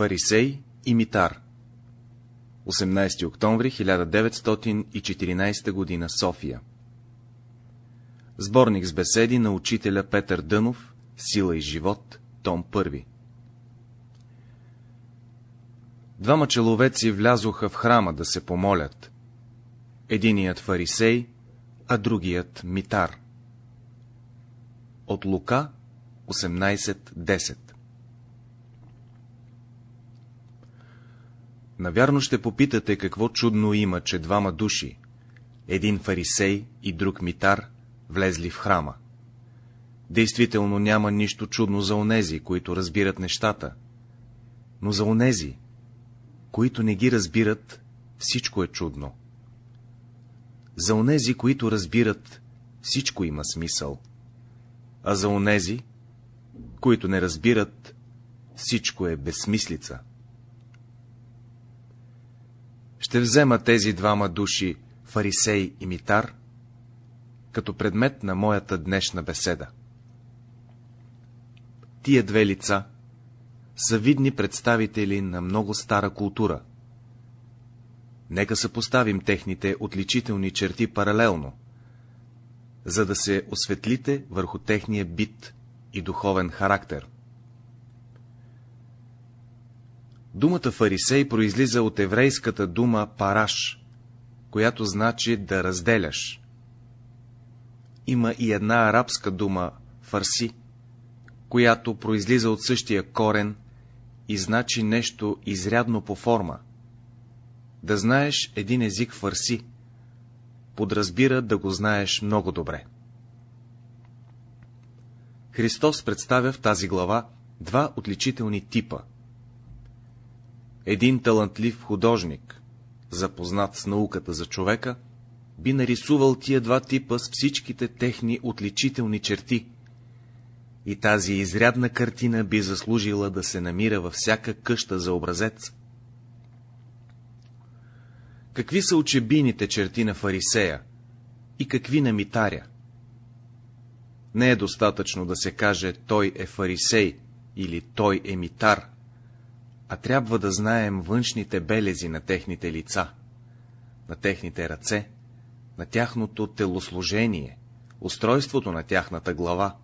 Фарисей и Митар 18 октомври 1914 г. София Сборник с беседи на учителя Петър Дънов Сила и живот, том 1 Двама человеци влязоха в храма да се помолят. Единият фарисей, а другият митар. От Лука 18.10 Навярно ще попитате какво чудно има, че двама души, един фарисей и друг митар, влезли в храма. Действително няма нищо чудно за онези, които разбират нещата, но за онези, които не ги разбират, всичко е чудно. За онези, които разбират, всичко има смисъл, а за онези, които не разбират, всичко е безсмислица. Ще взема тези двама души, фарисей и митар, като предмет на моята днешна беседа. Тия две лица са видни представители на много стара култура. Нека съпоставим техните отличителни черти паралелно, за да се осветлите върху техния бит и духовен характер. Думата фарисей произлиза от еврейската дума параш, която значи да разделяш. Има и една арабска дума фарси, която произлиза от същия корен и значи нещо изрядно по форма. Да знаеш един език фарси, подразбира да го знаеш много добре. Христос представя в тази глава два отличителни типа. Един талантлив художник, запознат с науката за човека, би нарисувал тия два типа с всичките техни отличителни черти, и тази изрядна картина би заслужила да се намира във всяка къща за образец. Какви са учебийните черти на фарисея и какви на митаря? Не е достатъчно да се каже той е фарисей или той е митар, а трябва да знаем външните белези на техните лица, на техните ръце, на тяхното телосложение, устройството на тяхната глава.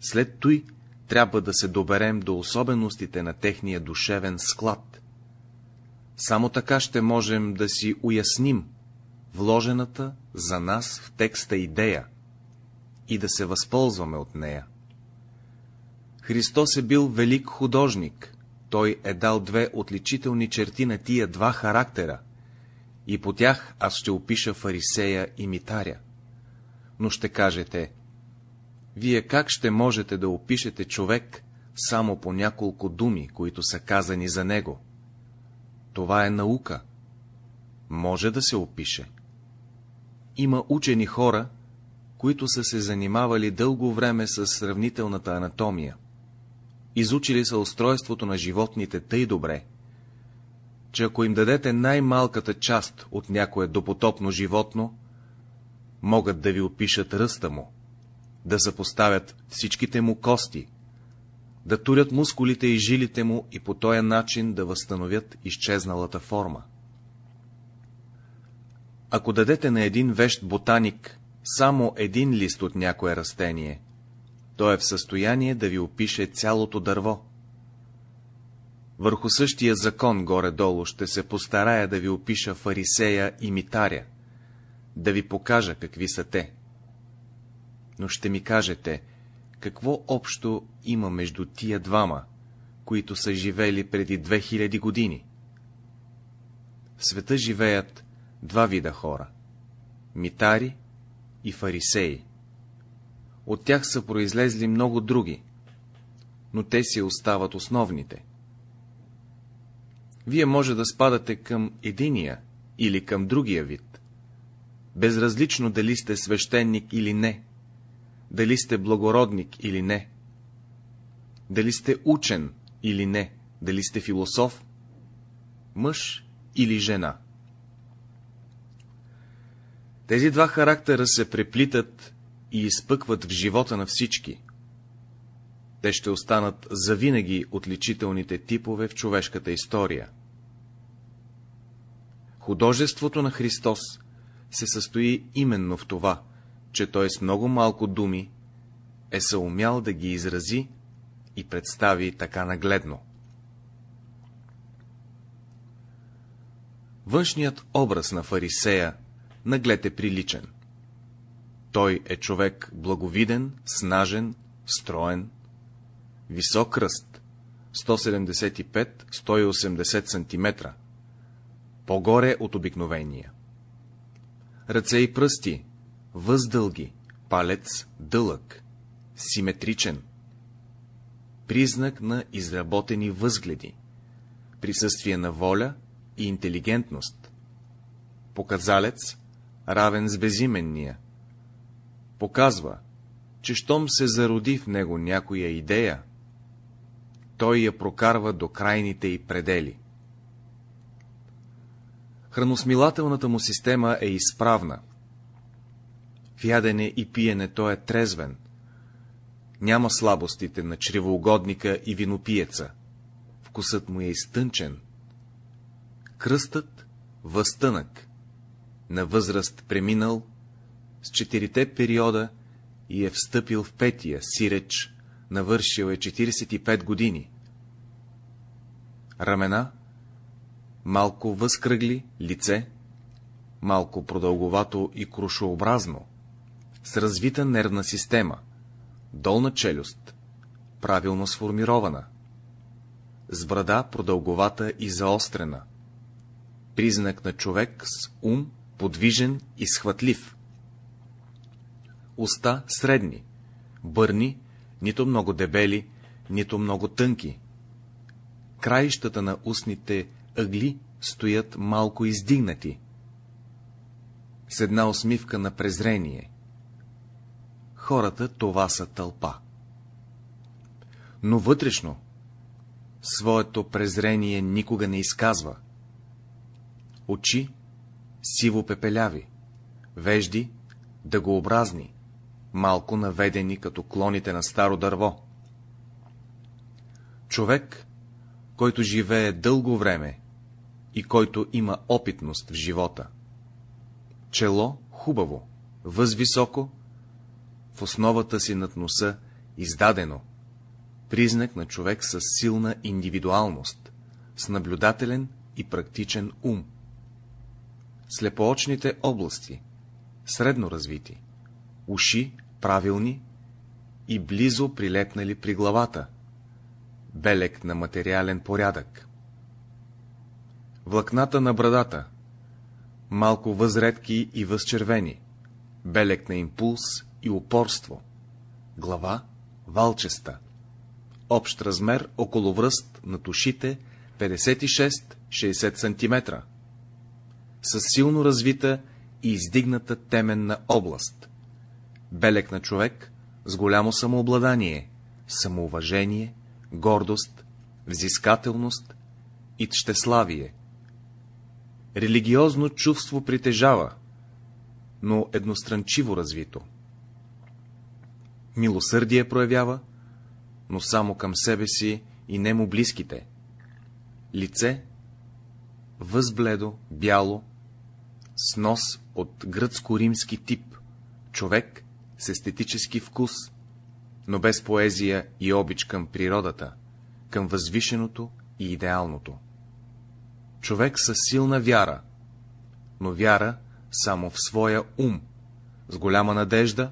След той трябва да се доберем до особеностите на техния душевен склад. Само така ще можем да си уясним вложената за нас в текста идея и да се възползваме от нея. Христос е бил велик художник, той е дал две отличителни черти на тия два характера, и по тях аз ще опиша фарисея и митаря. Но ще кажете, вие как ще можете да опишете човек само по няколко думи, които са казани за него? Това е наука. Може да се опише. Има учени хора, които са се занимавали дълго време с сравнителната анатомия. Изучили са устройството на животните тъй добре, че ако им дадете най-малката част от някое допотопно животно, могат да ви опишат ръста му, да съпоставят всичките му кости, да турят мускулите и жилите му и по този начин да възстановят изчезналата форма. Ако дадете на един вещ ботаник само един лист от някое растение, той е в състояние да ви опише цялото дърво. Върху същия закон горе-долу ще се постарая да ви опиша фарисея и митаря, да ви покажа какви са те. Но ще ми кажете, какво общо има между тия двама, които са живели преди 2000 години? В света живеят два вида хора — митари и фарисеи. От тях са произлезли много други, но те си остават основните. Вие може да спадате към единия или към другия вид. Безразлично дали сте свещеник или не, дали сте благородник или не, дали сте учен или не, дали сте философ, мъж или жена. Тези два характера се преплитат и изпъкват в живота на всички. те ще останат завинаги отличителните типове в човешката история. Художеството на Христос се състои именно в това, че той с много малко думи е съумял да ги изрази и представи така нагледно. Външният образ на фарисея наглед е приличен. Той е човек благовиден, снажен, строен, висок ръст, 175-180 см, по-горе от обикновения. Ръце и пръсти, въздълги, палец дълъг, симетричен, признак на изработени възгледи, присъствие на воля и интелигентност, показалец, равен с безименния, показва, че щом се зароди в него някоя идея, той я прокарва до крайните й предели. Храносмилателната му система е изправна. В ядене и пиене той е трезвен. Няма слабостите на чревоугодника и винопиеца. Вкусът му е изтънчен. Кръстът възтънък. На възраст преминал, с четирите периода и е встъпил в петия, сиреч, навършил е 45 години. Рамена, малко възкръгли, лице, малко продълговато и крушообразно, с развита нервна система, долна челюст, правилно сформирована, с брада продълговата и заострена, признак на човек с ум, подвижен и схватлив. Уста средни, бърни, нито много дебели, нито много тънки. Краищата на устните ъгли стоят малко издигнати, с една усмивка на презрение. Хората това са тълпа. Но вътрешно своето презрение никога не изказва. Очи сиво пепеляви, вежди дъгообразни, малко наведени като клоните на старо дърво. Човек, който живее дълго време и който има опитност в живота. Чело хубаво, възвисоко, в основата си над носа издадено, признак на човек с силна индивидуалност, с наблюдателен и практичен ум. Слепоочните области, средно развити, уши правилни и близо прилепнали при главата, белек на материален порядък. Влакната на брадата, малко възредки и възчервени, белек на импулс и упорство, глава валчеста, общ размер около връст на тушите 56-60 см, с силно развита и издигната теменна област, белек на човек с голямо самообладание, самоуважение, гордост, взискателност и щеславие. Религиозно чувство притежава, но едностранчиво развито. Милосърдие проявява, но само към себе си и нему близките. Лице възбледо, бяло, с нос от гръцко-римски тип, човек с естетически вкус, но без поезия и обич към природата, към възвишеното и идеалното. Човек със силна вяра, но вяра само в своя ум, с голяма надежда,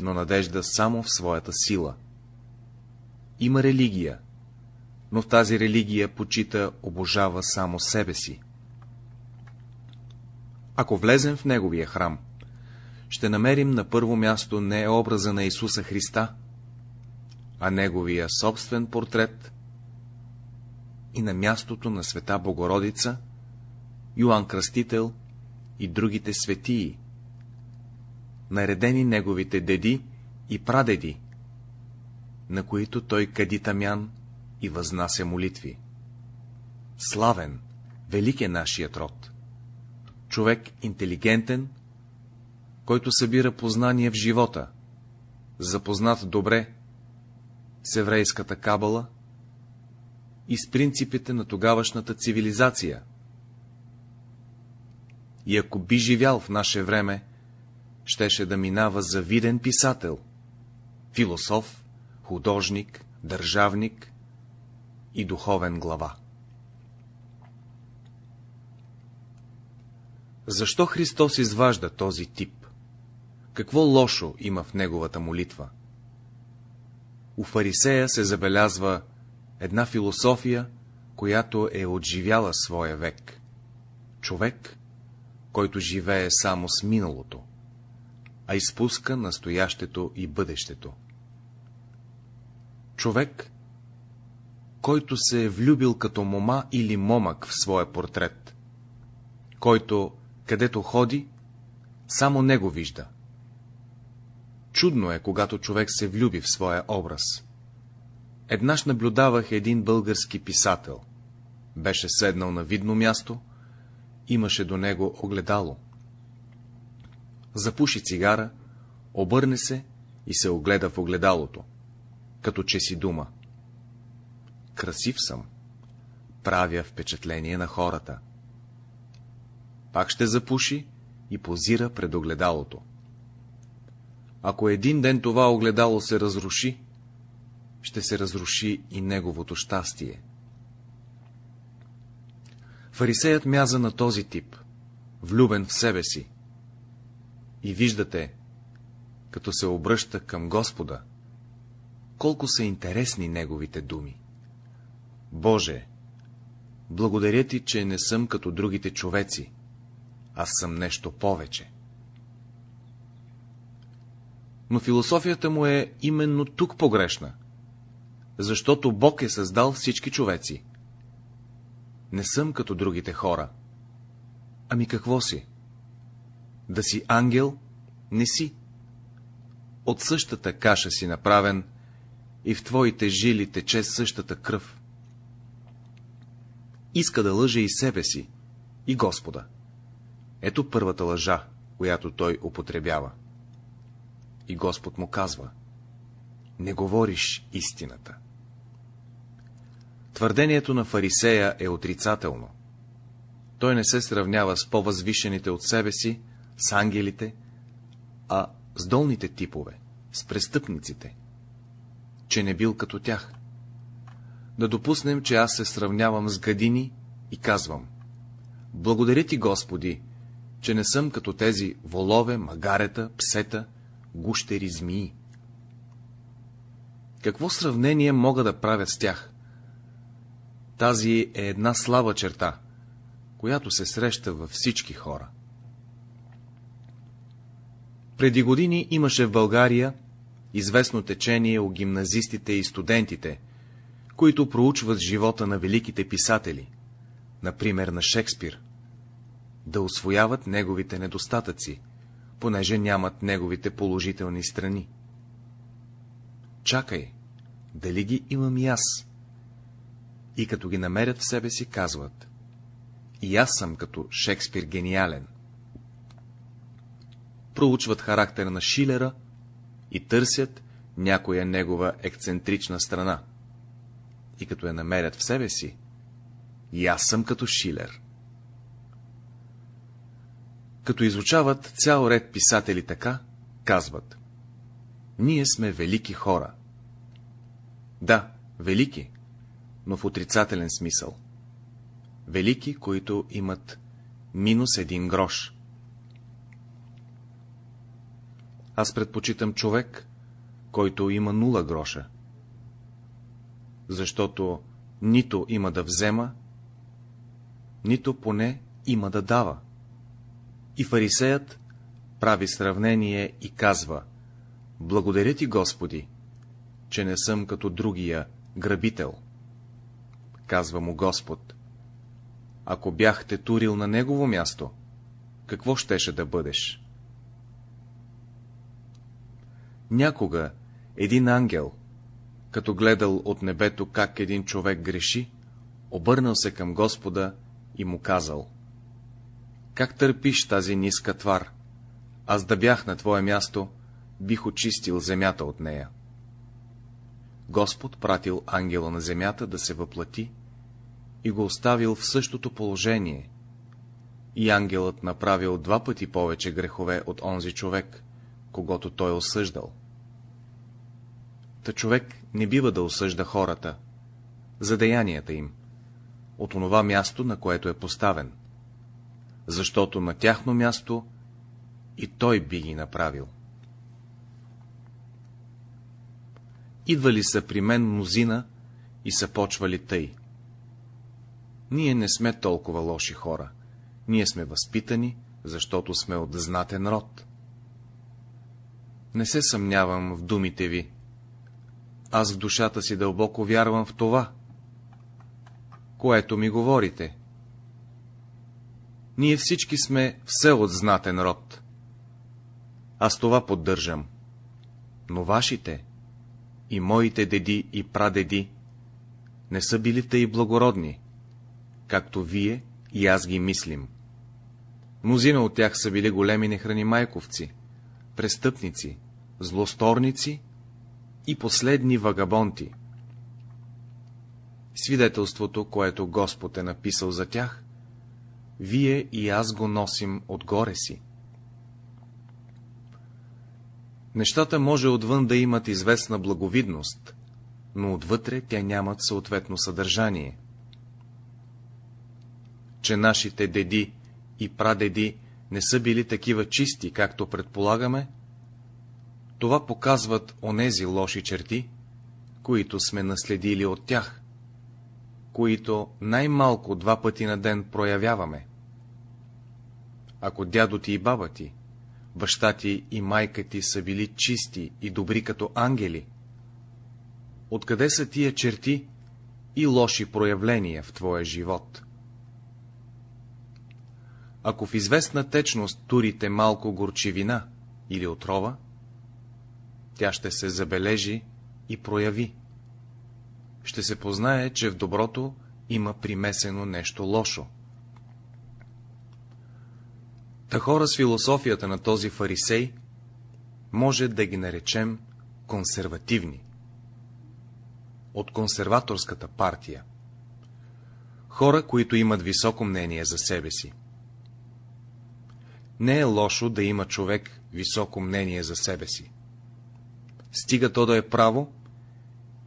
но надежда само в своята сила. Има религия, но в тази религия почита, обожава само себе си. Ако влезем в неговия храм, ще намерим на първо място не образа на Исуса Христа, а неговия собствен портрет и на мястото на света Богородица, Йоанн Кръстител и другите светии, наредени неговите деди и прадеди, на които той кади тамян и възнася молитви. Славен, велик е нашият род. Човек интелигентен, който събира познание в живота, запознат добре, с еврейската кабала и с принципите на тогавашната цивилизация. И ако би живял в наше време, щеше да минава за виден писател, философ, художник, държавник и духовен глава. Защо Христос изважда този тип? Какво лошо има в неговата молитва? У фарисея се забелязва една философия, която е отживяла своя век. Човек, който живее само с миналото, а изпуска настоящето и бъдещето. Човек, който се е влюбил като мома или момък в своя портрет, който, където ходи, само него вижда. Чудно е, когато човек се влюби в своя образ. Еднаш наблюдавах един български писател. Беше седнал на видно място, имаше до него огледало. Запуши цигара, обърне се и се огледа в огледалото, като че си дума. Красив съм, правя впечатление на хората. Пак ще запуши и позира пред огледалото. Ако един ден това огледало се разруши, ще се разруши и неговото щастие. Фарисеят мяза на този тип, влюбен в себе си. И виждате, като се обръща към Господа, колко са интересни неговите думи. Боже, благодаря ти, че не съм като другите човеци, аз съм нещо повече. Но философията му е именно тук погрешна, защото Бог е създал всички човеци. Не съм като другите хора. Ами какво си? Да си ангел? Не си. От същата каша си направен и в твоите жили тече същата кръв. Иска да лъже и себе си, и Господа. Ето първата лъжа, която той употребява. И Господ му казва, не говориш истината. Твърдението на фарисея е отрицателно. Той не се сравнява с по-възвишените от себе си, с ангелите, а с долните типове, с престъпниците, че не бил като тях. Да допуснем, че аз се сравнявам с гадини и казвам, благодаря ти, Господи, че не съм като тези волове, магарета, псета, гущери, змии. Какво сравнение мога да правя с тях? Тази е една слаба черта, която се среща във всички хора. Преди години имаше в България известно течение у гимназистите и студентите, които проучват живота на великите писатели, например на Шекспир, да освояват неговите недостатъци, понеже нямат неговите положителни страни. Чакай, дали ги имам и аз? И като ги намерят в себе си, казват. И аз съм като Шекспир гениален. Проучват характера на Шилера и търсят някоя негова ексцентрична страна. И като я намерят в себе си, и аз съм като Шилер. Като изучават цял ред писатели така, казват. Ние сме велики хора. Да, велики, но в отрицателен смисъл. Велики, които имат минус един грош. Аз предпочитам човек, който има нула гроша, защото нито има да взема, нито поне има да дава. И фарисеят прави сравнение и казва, благодаря ти, Господи, че не съм като другия грабител. Казва му Господ, ако бях те турил на негово място, какво щеше да бъдеш? Някога един ангел, като гледал от небето как един човек греши, обърнал се към Господа и му казал — как търпиш тази ниска твар? Аз да бях на твое място, бих очистил земята от нея. Господ пратил ангела на земята да се въплати и го оставил в същото положение, и ангелът направил два пъти повече грехове от онзи човек, когато той осъждал. Та човек не бива да осъжда хората, за деянията им, от онова място, на което е поставен, защото на тяхно място и той би ги направил. Идвали са при мен мнозина и са почвали тъй. Ние не сме толкова лоши хора. Ние сме възпитани, защото сме от знатен род. Не се съмнявам в думите ви. Аз в душата си дълбоко вярвам в това, което ми говорите. Ние всички сме все от знатен род. Аз това поддържам. Но вашите и моите деди и прадеди не са били тъй благородни, както вие и аз ги мислим. Мнозина от тях са били големи нехрани майковци, престъпници, злосторници и последни вагабонти. Свидетелството, което Господ е написал за тях, вие и аз го носим отгоре си. Нещата може отвън да имат известна благовидност, но отвътре тя нямат съответно съдържание. Че нашите деди и прадеди не са били такива чисти, както предполагаме, това показват онези лоши черти, които сме наследили от тях, които най-малко два пъти на ден проявяваме. Ако дядо ти и баба ти, баща ти и майка ти са били чисти и добри като ангели, откъде са тия черти и лоши проявления в твоя живот? Ако в известна течност турите малко горчивина или отрова, тя ще се забележи и прояви. Ще се познае, че в доброто има примесено нещо лошо. Та хора с философията на този фарисей, може да ги наречем консервативни. От консерваторската партия. Хора, които имат високо мнение за себе си. Не е лошо да има човек високо мнение за себе си. Стига то да е право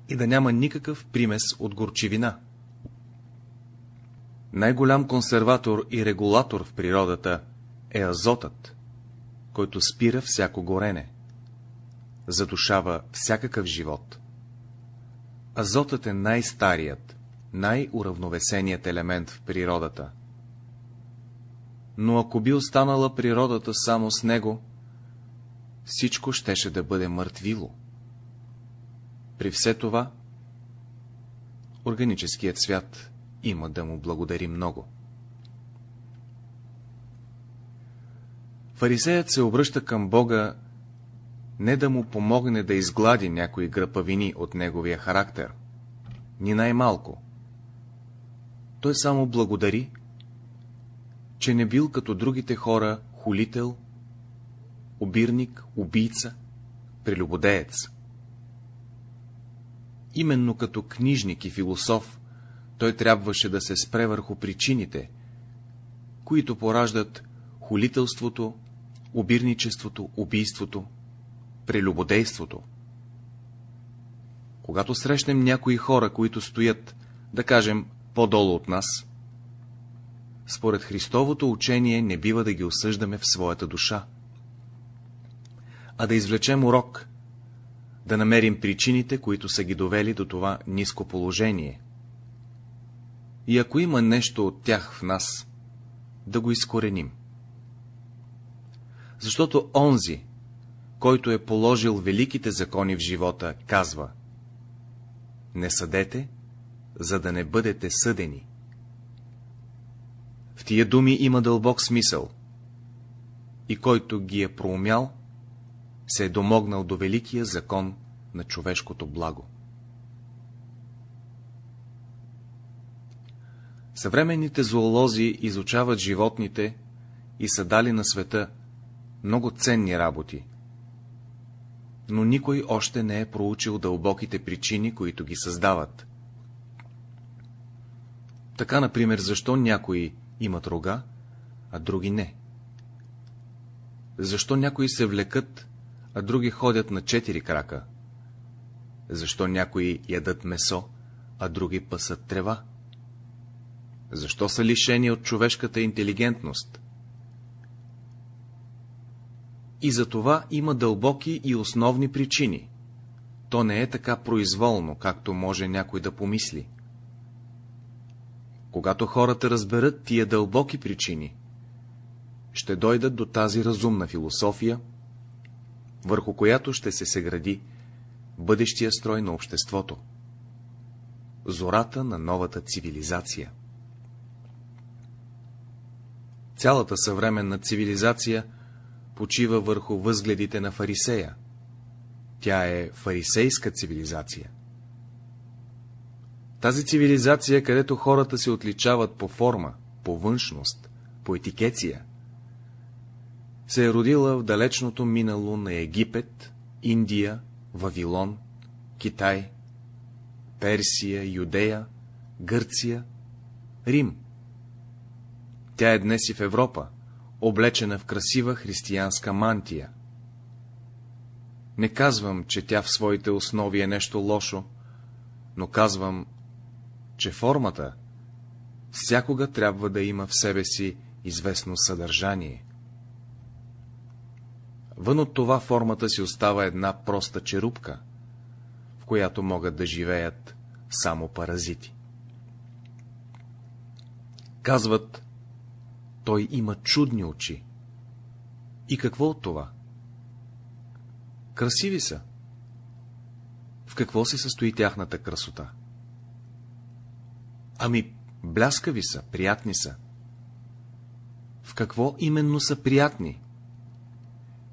и да няма никакъв примес от горчивина. Най-голям консерватор и регулатор в природата е азотът, който спира всяко горене, задушава всякакъв живот. Азотът е най-старият, най-уравновесеният елемент в природата. Но ако би останала природата само с него, всичко щеше да бъде мъртвило. При все това, органическият свят има да му благодари много. Фарисеят се обръща към Бога не да му помогне да изглади някои гръпавини от неговия характер, ни най-малко. Той само благодари, че не бил като другите хора хулител, обирник, убийца, прелюбодеец. Именно като книжник и философ той трябваше да се спре върху причините, които пораждат хулителството, обирничеството, убийството, прелюбодейството. Когато срещнем някои хора, които стоят, да кажем, по-долу от нас, според Христовото учение не бива да ги осъждаме в своята душа, а да извлечем урок, да намерим причините, които са ги довели до това ниско положение. И ако има нещо от тях в нас, да го изкореним защото онзи, който е положил великите закони в живота, казва Не съдете, за да не бъдете съдени. В тия думи има дълбок смисъл, и който ги е проумял, се е домогнал до великия закон на човешкото благо. Съвременните зоолози изучават животните и са дали на света много ценни работи. но никой още не е проучил дълбоките причини, които ги създават. Така, например, защо някои имат рога, а други не? Защо някои се влекат, а други ходят на четири крака? Защо някои ядат месо, а други пасат трева? Защо са лишени от човешката интелигентност? И за това има дълбоки и основни причини. То не е така произволно, както може някой да помисли. Когато хората разберат тия дълбоки причини, ще дойдат до тази разумна философия, върху която ще се сегради бъдещия строй на обществото, зората на новата цивилизация. Цялата съвременна цивилизация почива върху възгледите на фарисея. Тя е фарисейска цивилизация. Тази цивилизация, където хората се отличават по форма, по външност, по етикеция, се е родила в далечното минало на Египет, Индия, Вавилон, Китай, Персия, Юдея, Гърция, Рим. Тя е днес и в Европа, облечена в красива християнска мантия. Не казвам, че тя в своите основи е нещо лошо, но казвам, че формата всякога трябва да има в себе си известно съдържание. Вън от това формата си остава една проста черупка, в която могат да живеят само паразити. Казват, той има чудни очи. И какво от това? Красиви са. В какво се състои тяхната красота? Ами, бляскави са, приятни са. В какво именно са приятни?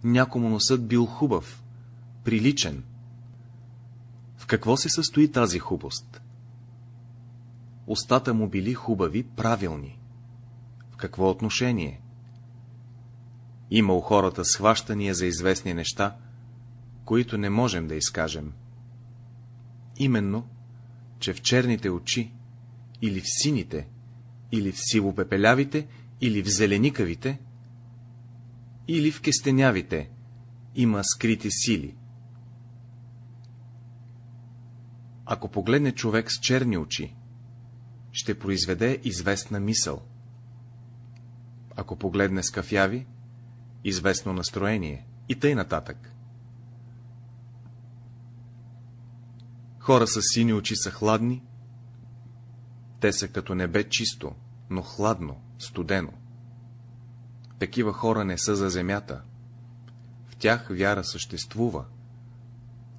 Някому носът бил хубав, приличен. В какво се състои тази хубост? Остата му били хубави, правилни. Какво отношение? Има у хората схващания за известни неща, които не можем да изкажем. Именно, че в черните очи, или в сините, или в сивопепелявите, или в зеленикавите, или в кестенявите има скрити сили. Ако погледне човек с черни очи, ще произведе известна мисъл. Ако погледне с кафяви, известно настроение и тъй нататък. Хора с сини очи са хладни, те са като небе чисто, но хладно, студено. Такива хора не са за земята. В тях вяра съществува,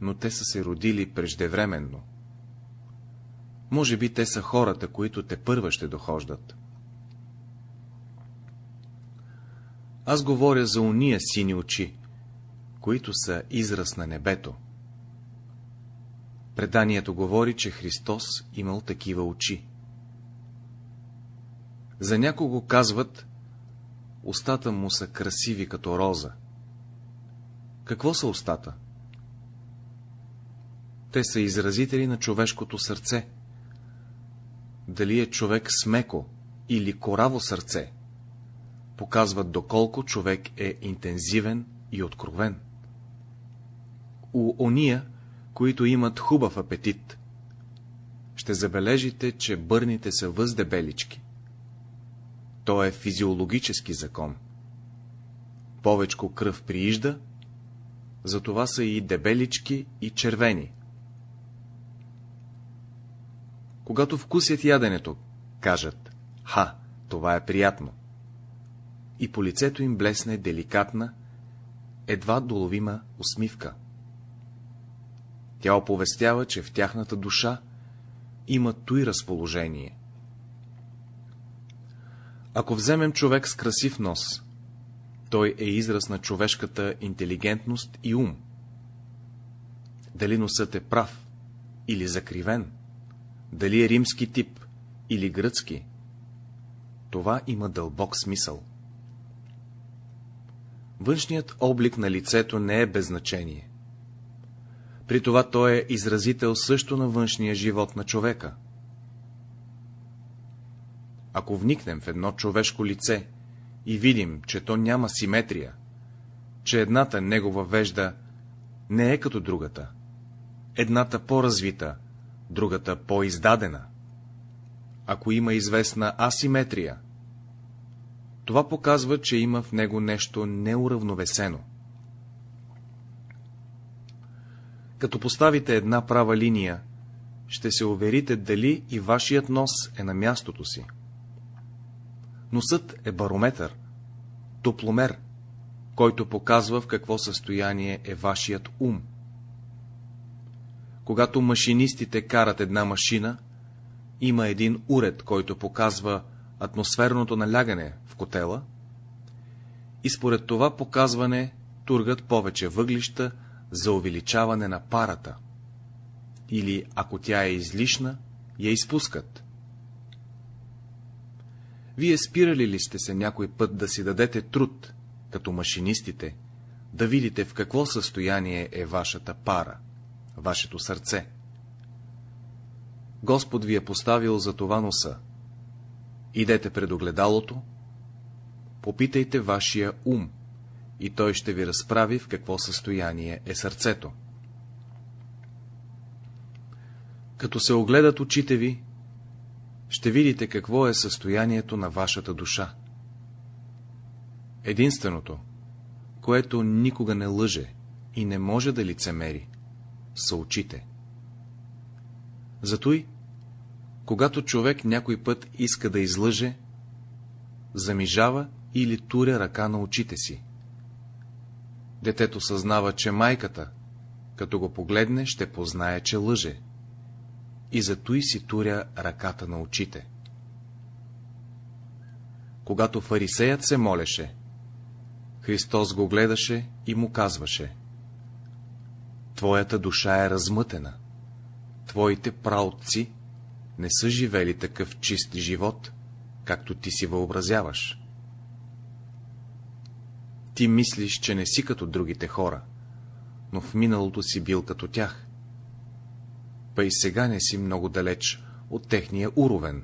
но те са се родили преждевременно. Може би те са хората, които те първа ще дохождат. Аз говоря за уния сини очи, които са израз на небето. Преданието говори, че Христос имал такива очи. За някого казват, устата му са красиви като роза. Какво са устата? Те са изразители на човешкото сърце. Дали е човек с меко или кораво сърце, показват доколко човек е интензивен и откровен. У ония, които имат хубав апетит, ще забележите, че бърните са въздебелички. То е физиологически закон. Повечко кръв приижда, затова са и дебелички и червени. Когато вкусят яденето, кажат, ха, това е приятно. И по лицето им блесне деликатна, едва доловима усмивка. Тя оповестява, че в тяхната душа има той разположение. Ако вземем човек с красив нос, той е израз на човешката интелигентност и ум. Дали носът е прав или закривен, дали е римски тип или гръцки, това има дълбок смисъл. Външният облик на лицето не е без значение. При това той е изразител също на външния живот на човека. Ако вникнем в едно човешко лице и видим, че то няма симетрия, че едната негова вежда не е като другата, едната по-развита, другата по-издадена, ако има известна асиметрия, това показва, че има в него нещо неуравновесено. Като поставите една права линия, ще се уверите дали и вашият нос е на мястото си. Носът е барометър, топломер, който показва в какво състояние е вашият ум. Когато машинистите карат една машина, има един уред, който показва атмосферното налягане котела, и според това показване тургат повече въглища за увеличаване на парата, или ако тя е излишна, я изпускат. Вие спирали ли сте се някой път да си дадете труд, като машинистите, да видите в какво състояние е вашата пара, вашето сърце? Господ ви е поставил за това носа. Идете пред огледалото, попитайте вашия ум, и той ще ви разправи в какво състояние е сърцето. Като се огледат очите ви, ще видите какво е състоянието на вашата душа. Единственото, което никога не лъже и не може да лицемери, са очите. Затой, когато човек някой път иска да излъже, замижава или туря ръка на очите си. Детето съзнава, че майката, като го погледне, ще познае, че лъже. И зато и си туря ръката на очите. Когато фарисеят се молеше, Христос го гледаше и му казваше Твоята душа е размътена, твоите праотци не са живели такъв чист живот, както ти си въобразяваш. Ти мислиш, че не си като другите хора, но в миналото си бил като тях. Па и сега не си много далеч от техния уровен.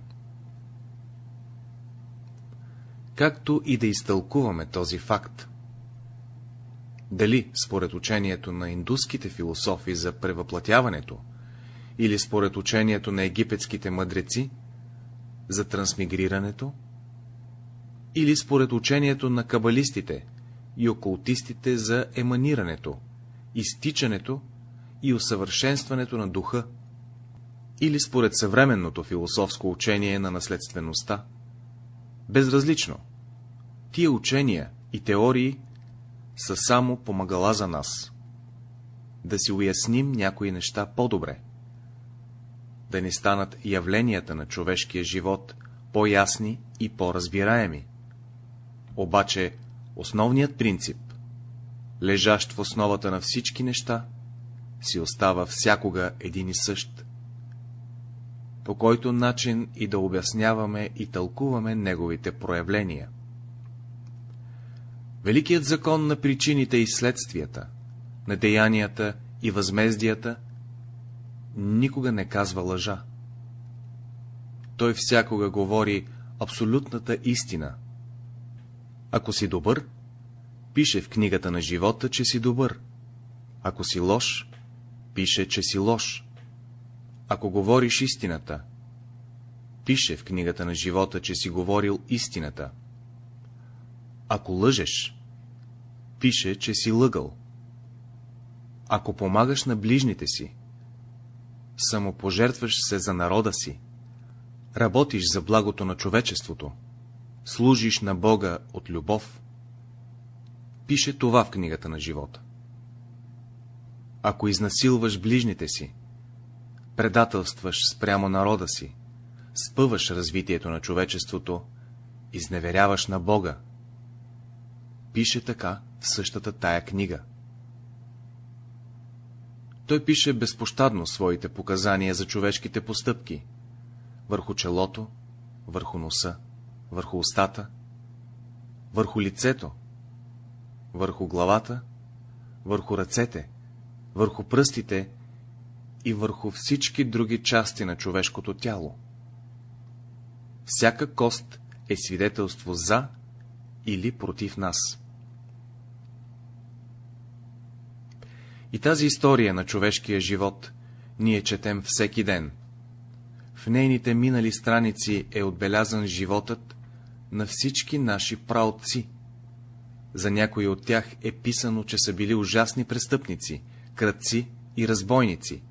Както и да изтълкуваме този факт. Дали, според учението на индуските философи за превъплатяването, или според учението на египетските мъдреци за трансмигрирането, или според учението на кабалистите и окултистите за еманирането, изтичането и усъвършенстването на духа, или според съвременното философско учение на наследствеността. Безразлично. Тия учения и теории са само помагала за нас. Да си уясним някои неща по-добре. Да ни станат явленията на човешкия живот по-ясни и по-разбираеми. Обаче основният принцип, лежащ в основата на всички неща, си остава всякога един и същ. По който начин и да обясняваме и тълкуваме неговите проявления. Великият закон на причините и следствията, на деянията и възмездията, никога не казва лъжа. Той всякога говори абсолютната истина, ако си добър, пише в книгата на живота, че си добър. Ако си лош, пише, че си лош. Ако говориш истината, пише в книгата на живота, че си говорил истината. Ако лъжеш, пише, че си лъгал. Ако помагаш на ближните си, самопожертваш се за народа си, работиш за благото на човечеството, служиш на Бога от любов, пише това в книгата на живота. Ако изнасилваш ближните си, предателстваш спрямо народа си, спъваш развитието на човечеството, изневеряваш на Бога, пише така в същата тая книга. Той пише безпощадно своите показания за човешките постъпки, върху челото, върху носа, върху устата, върху лицето, върху главата, върху ръцете, върху пръстите и върху всички други части на човешкото тяло. Всяка кост е свидетелство за или против нас. И тази история на човешкия живот ние четем всеки ден. В нейните минали страници е отбелязан животът на всички наши праотци. За някои от тях е писано, че са били ужасни престъпници, кръци и разбойници.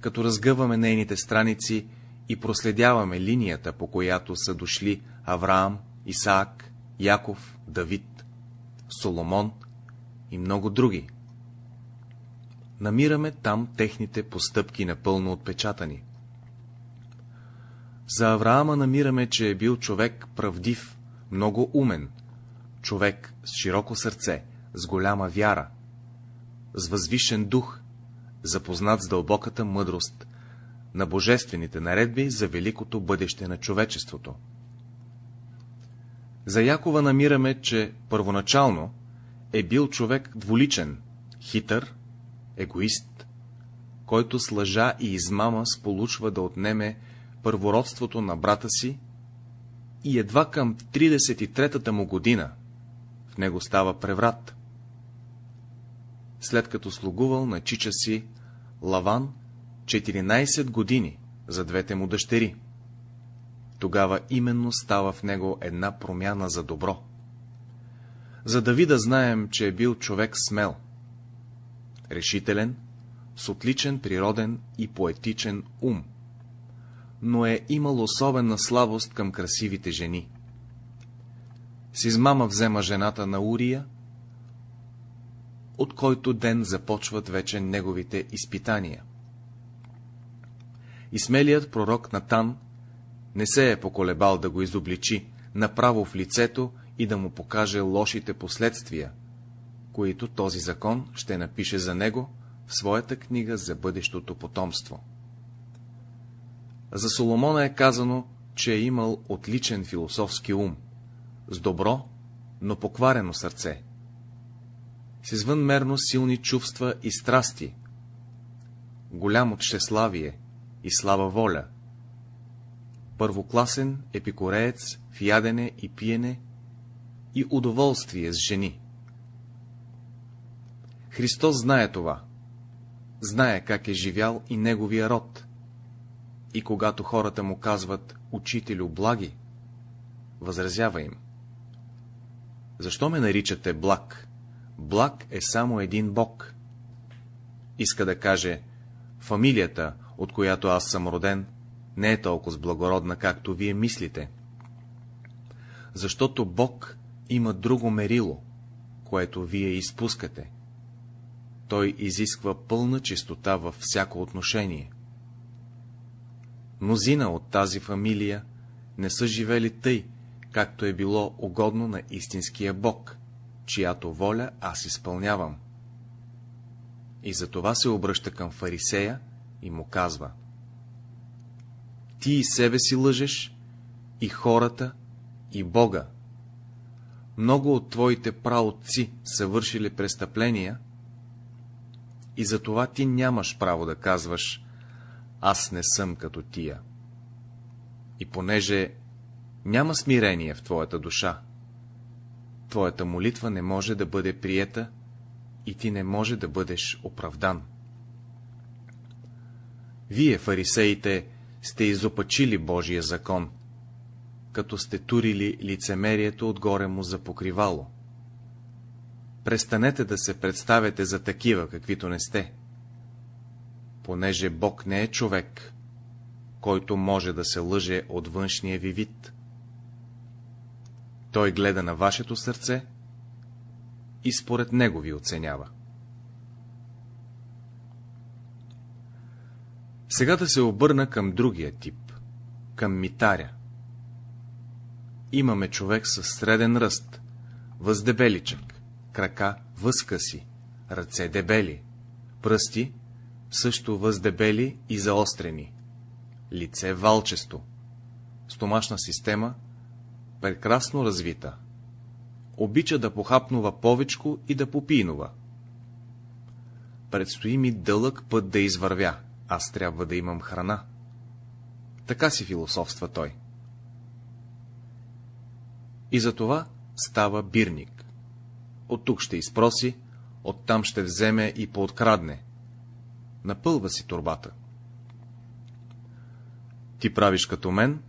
Като разгъваме нейните страници и проследяваме линията, по която са дошли Авраам, Исаак, Яков, Давид, Соломон и много други. Намираме там техните постъпки напълно отпечатани. За Авраама намираме, че е бил човек правдив, много умен, човек с широко сърце, с голяма вяра, с възвишен дух, запознат с дълбоката мъдрост на божествените наредби за великото бъдеще на човечеството. За Якова намираме, че първоначално е бил човек дволичен, хитър, егоист, който с лъжа и измама сполучва да отнеме първородството на брата си и едва към 33-та му година в него става преврат. След като слугувал на чича си Лаван 14 години за двете му дъщери. Тогава именно става в него една промяна за добро. За Давида знаем, че е бил човек смел, решителен, с отличен природен и поетичен ум, но е имал особена слабост към красивите жени. С измама взема жената на Урия, от който ден започват вече неговите изпитания. И смелият пророк Натан не се е поколебал да го изобличи направо в лицето и да му покаже лошите последствия, които този закон ще напише за него в своята книга за бъдещото потомство. За Соломона е казано, че е имал отличен философски ум, с добро, но покварено сърце, с извънмерно силни чувства и страсти, голямо тщеславие и слава воля, първокласен епикореец в ядене и пиене и удоволствие с жени. Христос знае това, знае как е живял и неговия род. И когато хората му казват «Учителю благи», възразява им. Защо ме наричате благ? Благ е само един Бог. Иска да каже, фамилията, от която аз съм роден, не е толкова благородна, както вие мислите. Защото Бог има друго мерило, което вие изпускате той изисква пълна чистота във всяко отношение. Мнозина от тази фамилия не са живели тъй, както е било угодно на истинския Бог, чиято воля аз изпълнявам. И за това се обръща към фарисея и му казва Ти и себе си лъжеш, и хората, и Бога. Много от твоите праотци са вършили престъпления, и затова ти нямаш право да казваш «Аз не съм като тия». И понеже няма смирение в твоята душа, твоята молитва не може да бъде приета и ти не може да бъдеш оправдан. Вие, фарисеите, сте изопачили Божия закон, като сте турили лицемерието отгоре му за покривало престанете да се представяте за такива, каквито не сте. Понеже Бог не е човек, който може да се лъже от външния ви вид. Той гледа на вашето сърце и според него ви оценява. Сега да се обърна към другия тип, към митаря. Имаме човек със среден ръст, въздебеличък, крака възкъси, ръце дебели, пръсти също въздебели и заострени, лице валчесто, стомашна система прекрасно развита, обича да похапнува повечко и да попинува. Предстои ми дълъг път да извървя, аз трябва да имам храна. Така си философства той. И за това става бирник. От тук ще изпроси, оттам ще вземе и пооткрадне. Напълва си турбата. Ти правиш като мен,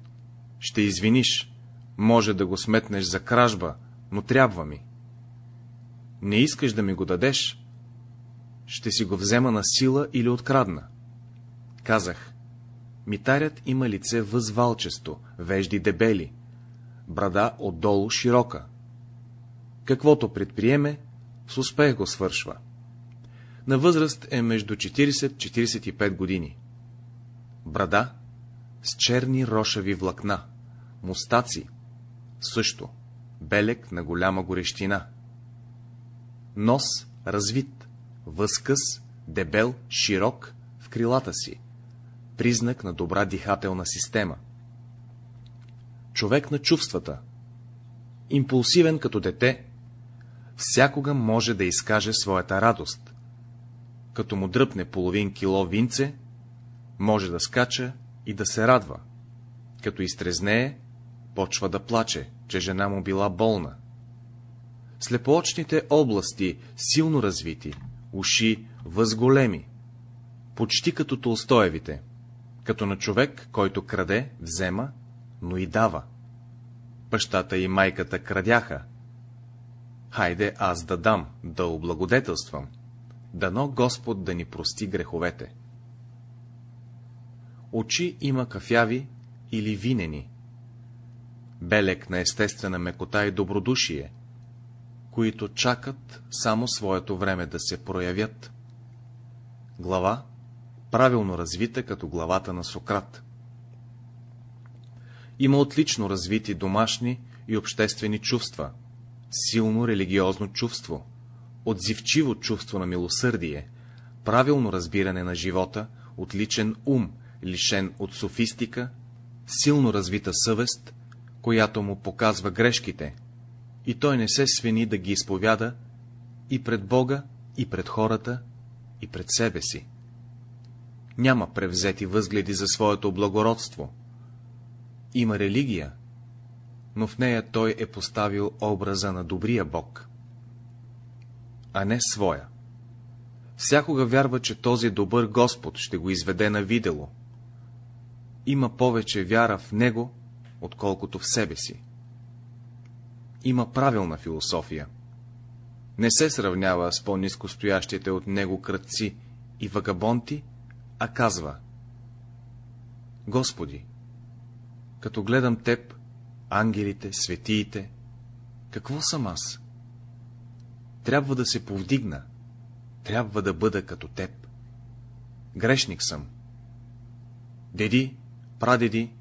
ще извиниш, може да го сметнеш за кражба, но трябва ми. Не искаш да ми го дадеш, ще си го взема на сила или открадна. Казах, митарят има лице възвалчесто, вежди дебели, брада отдолу широка. Каквото предприеме, с успех го свършва. На възраст е между 40-45 години. Брада с черни рошави влакна, мустаци, също, белек на голяма горещина. Нос развит, възкъс, дебел, широк в крилата си, признак на добра дихателна система. Човек на чувствата, импулсивен като дете, всякога може да изкаже своята радост. Като му дръпне половин кило винце, може да скача и да се радва. Като изтрезнее, почва да плаче, че жена му била болна. Слепоочните области, силно развити, уши възголеми, почти като Толстоевите, като на човек, който краде, взема, но и дава. Бащата и майката крадяха. Хайде аз да дам, да облагодетелствам. Дано Господ да ни прости греховете. Очи има кафяви или винени. Белек на естествена мекота и добродушие, които чакат само своето време да се проявят. Глава, правилно развита като главата на Сократ. Има отлично развити домашни и обществени чувства, силно религиозно чувство, отзивчиво чувство на милосърдие, правилно разбиране на живота, отличен ум, лишен от софистика, силно развита съвест, която му показва грешките, и той не се свини да ги изповяда и пред Бога, и пред хората, и пред себе си. Няма превзети възгледи за своето благородство. Има религия, но в нея той е поставил образа на добрия Бог, а не своя. Всякога вярва, че този добър Господ ще го изведе на видело. Има повече вяра в него, отколкото в себе си има правилна философия. Не се сравнява с по-низко стоящите от него кръци и вагабонти, а казва Господи, като гледам Теб, ангелите, светиите, какво съм аз? Трябва да се повдигна, трябва да бъда като Теб. Грешник съм. Деди, прадеди,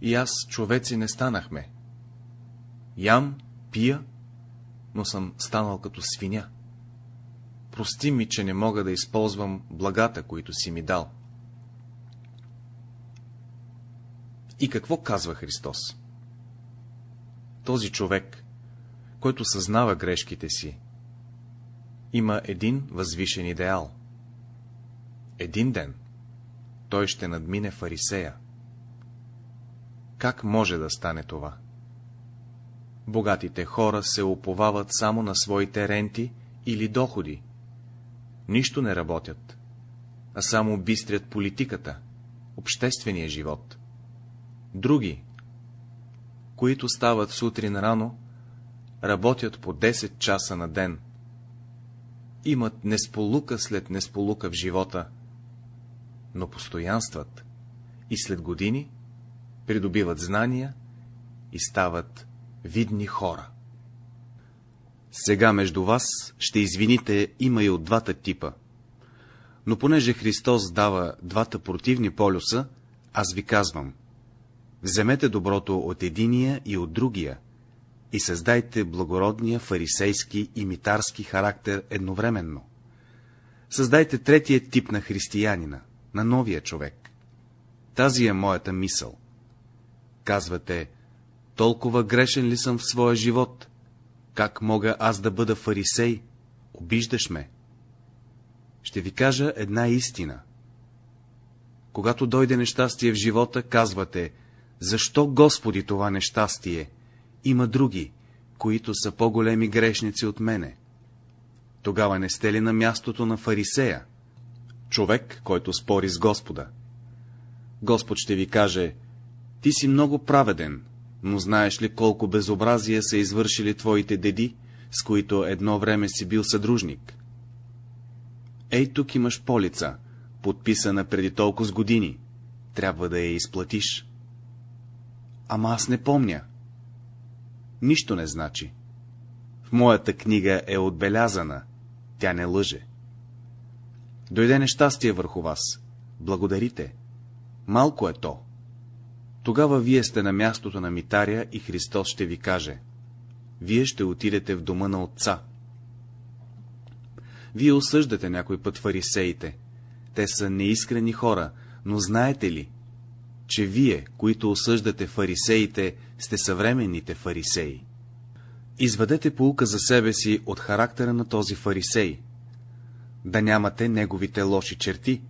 и аз човеци не станахме. Ям, пия, но съм станал като свиня. Прости ми, че не мога да използвам благата, които си ми дал. И какво казва Христос? Този човек, който съзнава грешките си, има един възвишен идеал. Един ден той ще надмине фарисея. Как може да стане това? Богатите хора се оповават само на своите ренти или доходи. Нищо не работят, а само бистрят политиката, обществения живот. Други, които стават сутрин рано, работят по 10 часа на ден. Имат несполука след несполука в живота, но постоянстват и след години придобиват знания и стават видни хора. Сега между вас, ще извините, има и от двата типа. Но понеже Христос дава двата противни полюса, аз ви казвам, вземете доброто от единия и от другия и създайте благородния фарисейски и митарски характер едновременно. Създайте третия тип на християнина, на новия човек. Тази е моята мисъл. Казвате, толкова грешен ли съм в своя живот? Как мога аз да бъда фарисей? Обиждаш ме. Ще ви кажа една истина. Когато дойде нещастие в живота, казвате, защо Господи това нещастие? Има други, които са по-големи грешници от мене. Тогава не сте ли на мястото на фарисея? Човек, който спори с Господа. Господ ще ви каже, ти си много праведен, но знаеш ли колко безобразия са извършили твоите деди, с които едно време си бил съдружник? Ей, тук имаш полица, подписана преди толкова с години. Трябва да я изплатиш. Ама аз не помня. Нищо не значи. В моята книга е отбелязана. Тя не лъже. Дойде нещастие върху вас. Благодарите. Малко е то. Тогава вие сте на мястото на митаря и Христос ще ви каже. Вие ще отидете в дома на Отца. Вие осъждате някой път фарисеите. Те са неискрени хора, но знаете ли, че вие, които осъждате фарисеите, сте съвременните фарисеи? Извадете поука за себе си от характера на този фарисей. Да нямате неговите лоши черти,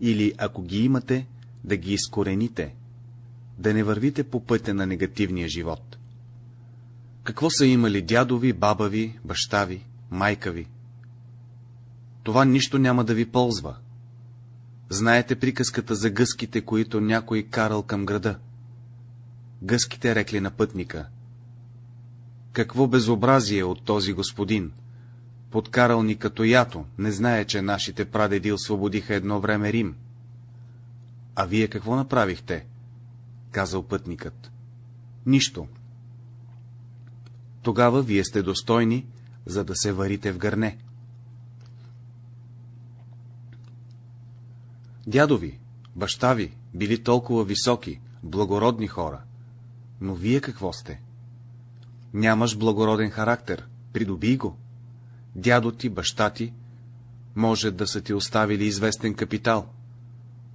или ако ги имате, да ги изкорените, да не вървите по пътя на негативния живот. Какво са имали дядови, баба ви, баща ви, майка ви? Това нищо няма да ви ползва. Знаете приказката за гъските, които някой карал към града. Гъските рекли на пътника. Какво безобразие от този господин! Подкарал ни като ято, не знае, че нашите прадеди освободиха едно време Рим. А вие какво направихте? казал пътникът. Нищо. Тогава вие сте достойни, за да се варите в гърне. Дядо ви, баща ви били толкова високи, благородни хора. Но вие какво сте? Нямаш благороден характер, придоби го. Дядо ти, баща ти, може да са ти оставили известен капитал,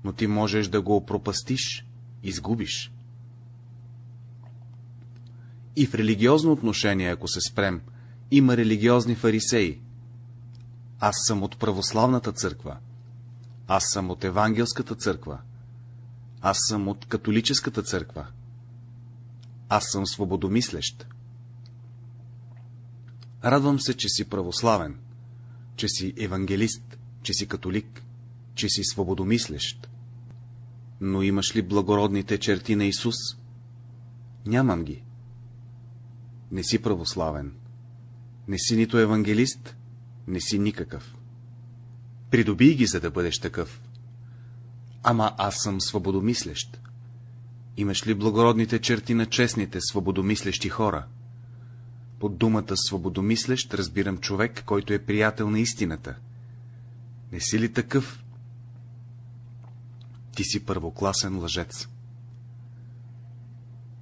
но ти можеш да го опропастиш, изгубиш. И в религиозно отношение, ако се спрем, има религиозни фарисеи. Аз съм от православната църква. Аз съм от евангелската църква. Аз съм от католическата църква. Аз съм свободомислещ. Радвам се, че си православен, че си евангелист, че си католик, че си свободомислещ. Но имаш ли благородните черти на Исус? Нямам ги. Не си православен. Не си нито евангелист, не си никакъв. Придобий ги, за да бъдеш такъв. Ама аз съм свободомислещ. Имаш ли благородните черти на честните, свободомислещи хора? Под думата свободомислещ разбирам човек, който е приятел на истината. Не си ли такъв? Ти си първокласен лъжец.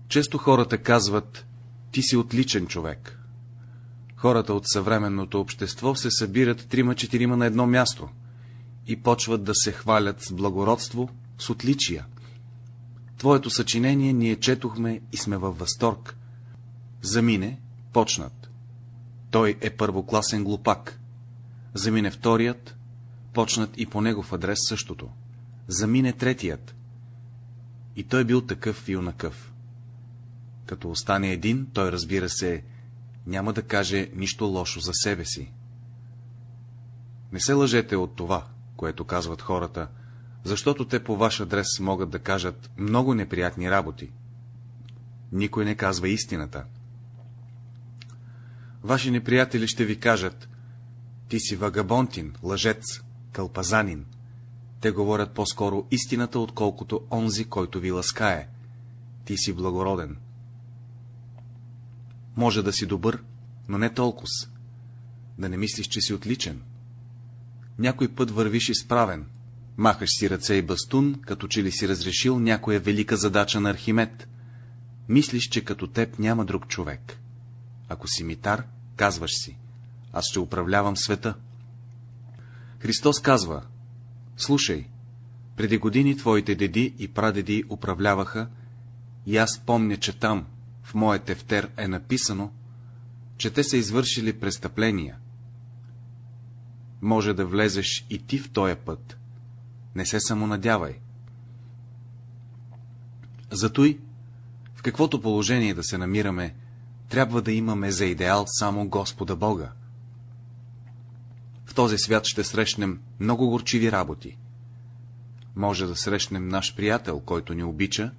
Често хората казват, ти си отличен човек. Хората от съвременното общество се събират трима-четирима на едно място и почват да се хвалят с благородство, с отличия. Твоето съчинение ние четохме и сме във възторг. Замине, почнат. Той е първокласен глупак. Замине вторият, почнат и по негов адрес същото. Замине третият. И той бил такъв и онакъв. Като остане един, той разбира се, няма да каже нищо лошо за себе си. Не се лъжете от това, което казват хората, защото те по ваш адрес могат да кажат много неприятни работи. Никой не казва истината. Ваши неприятели ще ви кажат, ти си вагабонтин, лъжец, кълпазанин. Те говорят по-скоро истината, отколкото онзи, който ви ласкае. Ти си благороден. Може да си добър, но не толкова. Да не мислиш, че си отличен. Някой път вървиш изправен, махаш си ръце и бастун, като че ли си разрешил някоя велика задача на Архимед. Мислиш, че като теб няма друг човек. Ако си митар, казваш си, аз ще управлявам света. Христос казва, слушай, преди години твоите деди и прадеди управляваха, и аз помня, че там, в моят тефтер е написано, че те са извършили престъпления. Може да влезеш и ти в този път. Не се самонадявай. Затой, в каквото положение да се намираме, трябва да имаме за идеал само Господа Бога. В този свят ще срещнем много горчиви работи. Може да срещнем наш приятел, който ни обича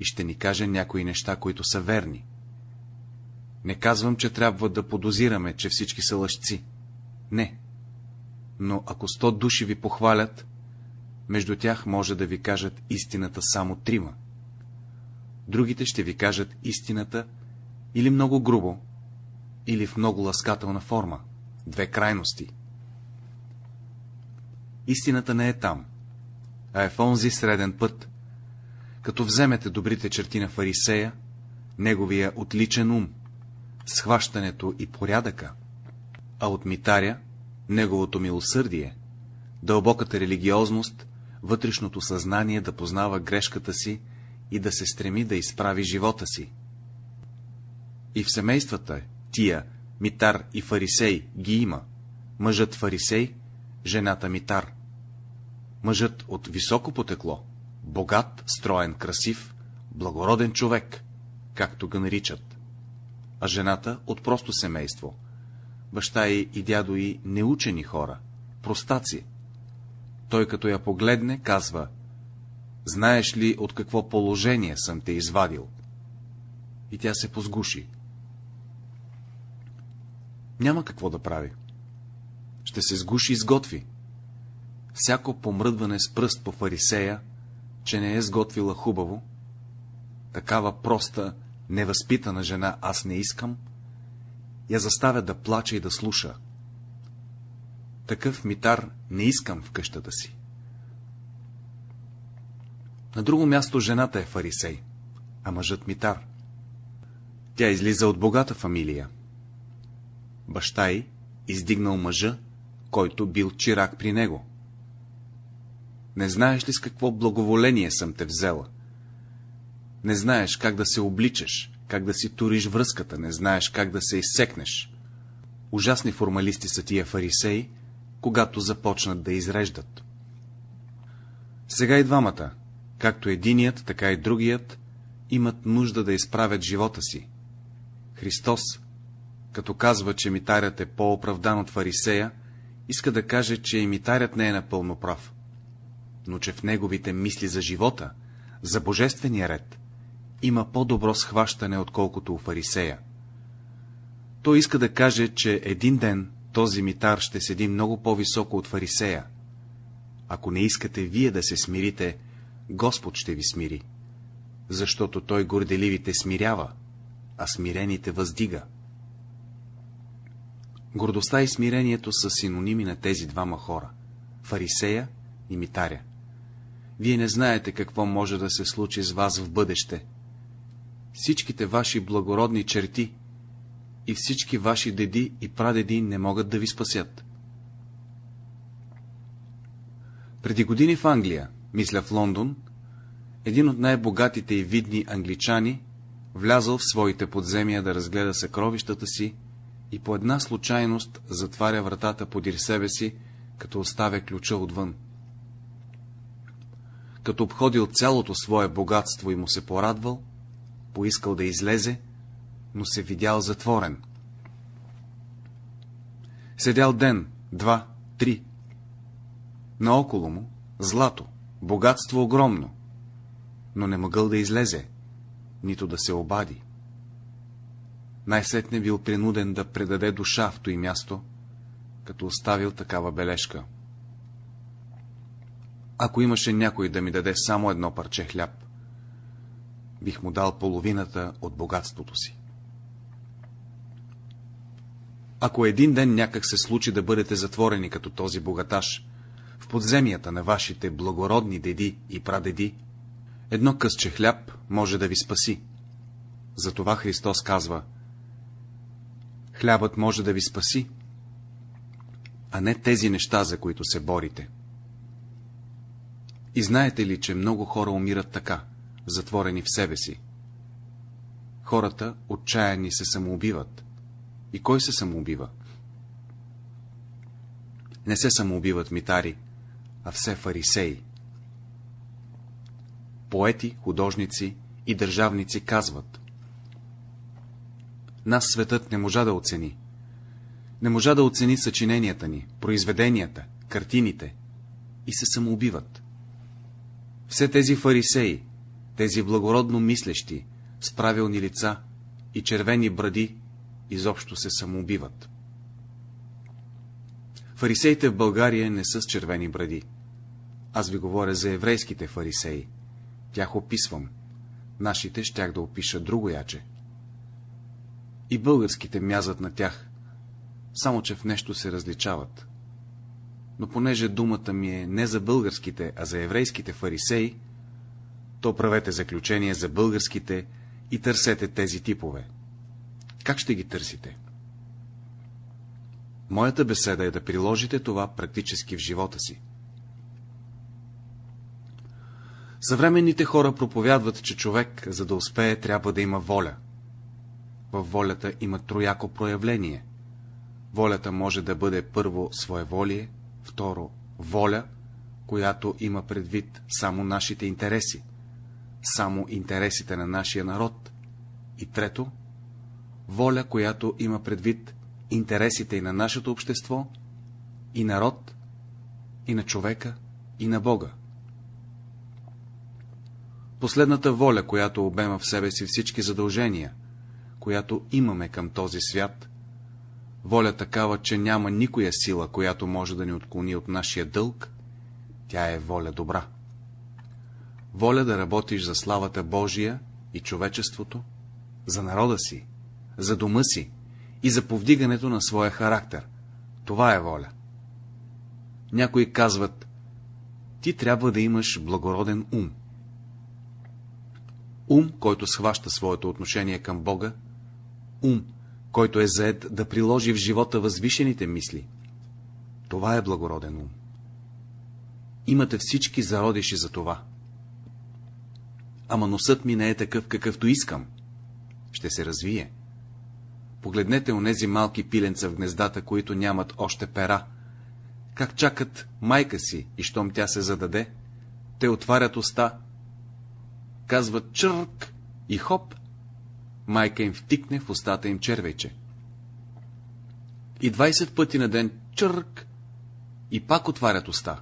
и ще ни каже някои неща, които са верни. Не казвам, че трябва да подозираме, че всички са лъжци. Не. Но ако сто души ви похвалят, между тях може да ви кажат истината само трима. Другите ще ви кажат истината или много грубо, или в много ласкателна форма. Две крайности. Истината не е там, а е в онзи среден път. Като вземете добрите черти на фарисея, неговия отличен ум, схващането и порядъка, а от митаря, неговото милосърдие, дълбоката религиозност, вътрешното съзнание да познава грешката си и да се стреми да изправи живота си. И в семействата тия, Митар и Фарисей, ги има. Мъжът Фарисей, жената Митар. Мъжът от високо потекло, богат, строен, красив, благороден човек, както го наричат. А жената от просто семейство. Баща й и дядо й неучени хора, простаци. Той като я погледне, казва, знаеш ли от какво положение съм те извадил? И тя се позгуши. Няма какво да прави. Ще се сгуши и сготви. Всяко помръдване с пръст по фарисея, че не е сготвила хубаво, такава проста, невъзпитана жена аз не искам, я заставя да плаче и да слуша. Такъв митар не искам в къщата си. На друго място жената е фарисей, а мъжът митар. Тя излиза от богата фамилия. Баща й издигнал мъжа, който бил чирак при него. Не знаеш ли с какво благоволение съм те взела? Не знаеш как да се обличаш, как да си туриш връзката, не знаеш как да се изсекнеш. Ужасни формалисти са тия фарисеи, когато започнат да изреждат. Сега и двамата, както единият, така и другият, имат нужда да изправят живота си. Христос, като казва, че митарят е по-оправдан от фарисея, иска да каже, че и митарят не е напълно прав, но че в неговите мисли за живота, за божествения ред, има по-добро схващане, отколкото у фарисея. Той иска да каже, че един ден този митар ще седи много по-високо от фарисея. Ако не искате вие да се смирите, Господ ще ви смири, защото Той горделивите смирява, а смирените въздига. Гордостта и смирението са синоними на тези двама хора — фарисея и митаря. Вие не знаете какво може да се случи с вас в бъдеще. Всичките ваши благородни черти и всички ваши деди и прадеди не могат да ви спасят. Преди години в Англия, мисля в Лондон, един от най-богатите и видни англичани влязъл в своите подземия да разгледа съкровищата си и по една случайност затваря вратата подир себе си, като оставя ключа отвън. Като обходил цялото свое богатство и му се порадвал, поискал да излезе, но се видял затворен. Седял ден, два, три. Наоколо му злато, богатство огромно, но не могъл да излезе, нито да се обади. Най-сетне бил принуден да предаде душа в той място, като оставил такава бележка. Ако имаше някой да ми даде само едно парче хляб, бих му дал половината от богатството си. Ако един ден някак се случи да бъдете затворени като този богаташ, в подземията на вашите благородни деди и прадеди, едно късче хляб може да ви спаси. Затова Христос казва, хлябът може да ви спаси, а не тези неща, за които се борите. И знаете ли, че много хора умират така, затворени в себе си? Хората, отчаяни, се самоубиват. И кой се самоубива? Не се самоубиват митари, а все фарисеи. поети, художници и държавници казват. Нас светът не можа да оцени. Не можа да оцени съчиненията ни, произведенията, картините и се самоубиват. Все тези фарисеи, тези благородно мислещи, с правилни лица и червени бради, изобщо се самоубиват. Фарисеите в България не са с червени бради. Аз ви говоря за еврейските фарисеи. Тях описвам. Нашите щях да опиша друго яче. И българските мязат на тях, само че в нещо се различават. Но понеже думата ми е не за българските, а за еврейските фарисеи, то правете заключение за българските и търсете тези типове. Как ще ги търсите? Моята беседа е да приложите това практически в живота си. Съвременните хора проповядват, че човек, за да успее, трябва да има воля. Във волята има трояко проявление. Волята може да бъде първо своеволие, второ воля, която има предвид само нашите интереси, само интересите на нашия народ, и трето воля, която има предвид интересите и на нашето общество, и народ, и на човека, и на Бога. Последната воля, която обема в себе си всички задължения, която имаме към този свят, воля такава, че няма никоя сила, която може да ни отклони от нашия дълг, тя е воля добра. Воля да работиш за славата Божия и човечеството, за народа си, за дома си и за повдигането на своя характер. Това е воля. Някои казват, ти трябва да имаш благороден ум. Ум, който схваща своето отношение към Бога, ум, който е заед да приложи в живота възвишените мисли. Това е благороден ум. Имате всички зародиши за това. Ама носът ми не е такъв, какъвто искам. Ще се развие. Погледнете онези малки пиленца в гнездата, които нямат още пера. Как чакат майка си и щом тя се зададе, те отварят уста, казват чърк и хоп, майка им втикне в устата им червейче. И 20 пъти на ден чърк и пак отварят уста.